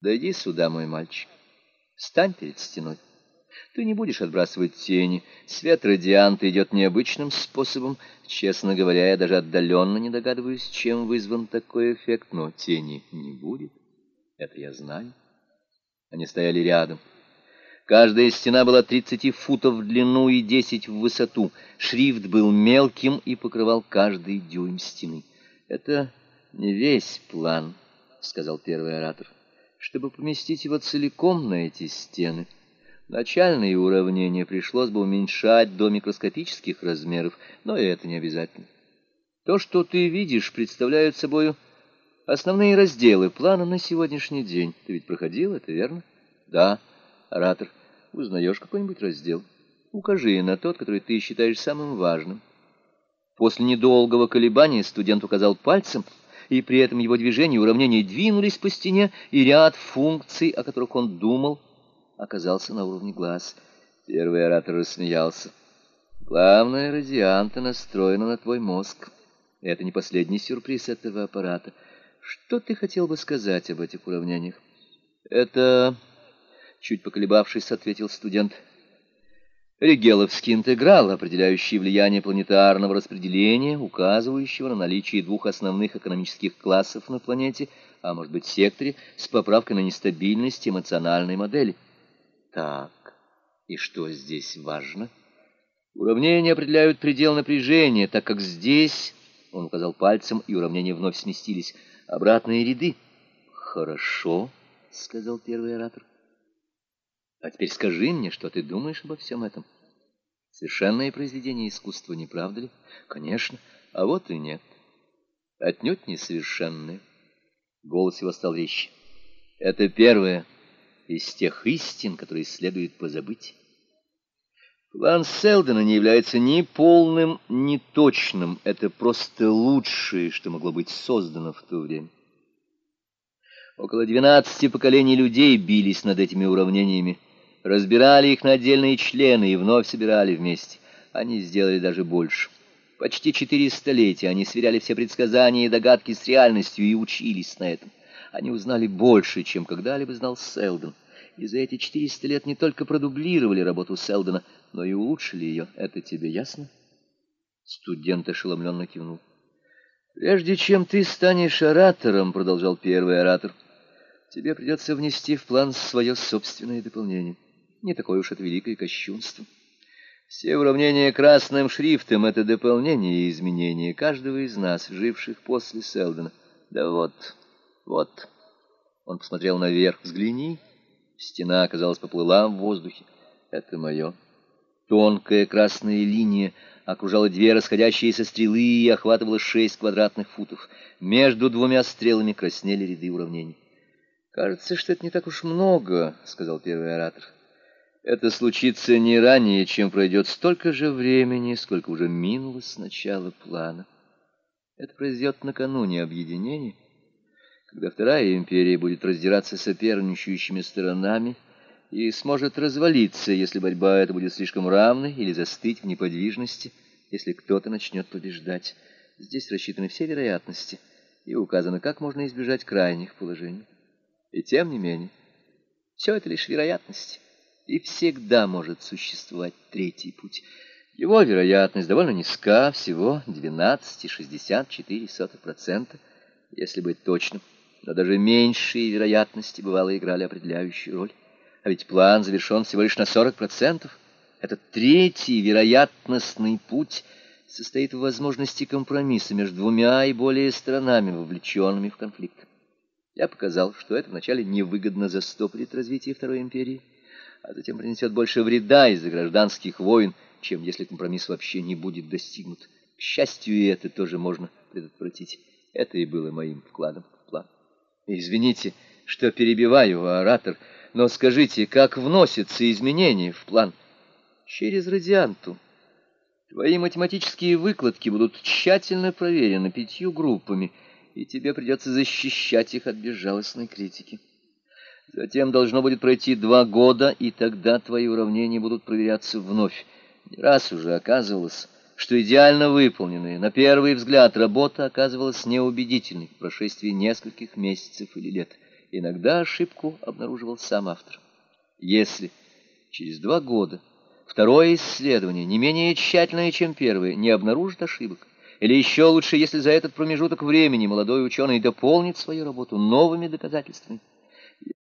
Дойди сюда, мой мальчик. Стань перед стеной. Ты не будешь отбрасывать тени. Свет радианта идет необычным способом. Честно говоря, я даже отдаленно не догадываюсь, чем вызван такой эффект, но тени не будет. Это я знаю. Они стояли рядом. Каждая стена была 30 футов в длину и 10 в высоту. Шрифт был мелким и покрывал каждый дюйм стены. «Это не весь план», — сказал первый оратор. «Чтобы поместить его целиком на эти стены, начальные уравнения пришлось бы уменьшать до микроскопических размеров, но и это не обязательно. То, что ты видишь, представляют собой основные разделы плана на сегодняшний день. Ты ведь проходил это, верно?» «Да, оратор». Узнаешь какой-нибудь раздел? Укажи на тот, который ты считаешь самым важным. После недолгого колебания студент указал пальцем, и при этом его движения уравнения двинулись по стене, и ряд функций, о которых он думал, оказался на уровне глаз. Первый оратор рассмеялся. Главное, радианта настроена на твой мозг. Это не последний сюрприз этого аппарата. Что ты хотел бы сказать об этих уравнениях? Это Чуть поколебавшись, ответил студент. Ригеловский интеграл, определяющий влияние планетарного распределения, указывающего на наличие двух основных экономических классов на планете, а может быть секторе, с поправкой на нестабильность эмоциональной модели. Так, и что здесь важно? Уравнения определяют предел напряжения, так как здесь, он указал пальцем, и уравнения вновь сместились, обратные ряды. Хорошо, сказал первый оратор. А теперь скажи мне, что ты думаешь обо всем этом? Совершенное произведение искусства, не правда ли? Конечно. А вот и нет. Отнюдь не совершенное. Голос его стал резче. Это первое из тех истин, которые следует позабыть. План Селдена не является ни полным, ни точным. Это просто лучшее, что могло быть создано в то время. Около двенадцати поколений людей бились над этими уравнениями разбирали их на отдельные члены и вновь собирали вместе. Они сделали даже больше. Почти четыре столетия они сверяли все предсказания и догадки с реальностью и учились на этом. Они узнали больше, чем когда-либо знал Селдон. И за эти четыреста лет не только продублировали работу Селдона, но и улучшили ее. Это тебе ясно? Студент ошеломленно кивнул. «Прежде чем ты станешь оратором, — продолжал первый оратор, — тебе придется внести в план свое собственное дополнение». Не такое уж это великое кощунство. Все уравнения красным шрифтом — это дополнение и изменение каждого из нас, живших после Селдона. Да вот, вот. Он посмотрел наверх. Взгляни. Стена, казалось, поплыла в воздухе. Это мое. Тонкая красная линия окружала две расходящиеся стрелы и охватывала шесть квадратных футов. Между двумя стрелами краснели ряды уравнений. «Кажется, что это не так уж много», — сказал первый оратор. Это случится не ранее, чем пройдет столько же времени, сколько уже минуло с начала плана. Это произойдет накануне объединения, когда Вторая империя будет раздираться соперничающими сторонами и сможет развалиться, если борьба эта будет слишком равной, или застыть в неподвижности, если кто-то начнет побеждать. Здесь рассчитаны все вероятности и указано, как можно избежать крайних положений. И тем не менее, все это лишь вероятности и всегда может существовать третий путь. Его вероятность довольно низка, всего 12,64%, если быть точным. Но даже меньшие вероятности бывало играли определяющую роль. А ведь план завершен всего лишь на 40%. Этот третий вероятностный путь состоит в возможности компромисса между двумя и более сторонами, вовлеченными в конфликт. Я показал, что это вначале невыгодно застопорит развитие Второй империи, а затем принесет больше вреда из-за гражданских войн, чем если компромисс вообще не будет достигнут. К счастью, и это тоже можно предотвратить. Это и было моим вкладом в план. Извините, что перебиваю, оратор, но скажите, как вносятся изменения в план? Через радианту. Твои математические выкладки будут тщательно проверены пятью группами, и тебе придется защищать их от безжалостной критики. Затем должно будет пройти два года, и тогда твои уравнения будут проверяться вновь. Не раз уже оказывалось, что идеально выполненная, на первый взгляд, работа оказывалась неубедительной в прошествии нескольких месяцев или лет. Иногда ошибку обнаруживал сам автор. Если через два года второе исследование, не менее тщательное, чем первое, не обнаружит ошибок, или еще лучше, если за этот промежуток времени молодой ученый дополнит свою работу новыми доказательствами,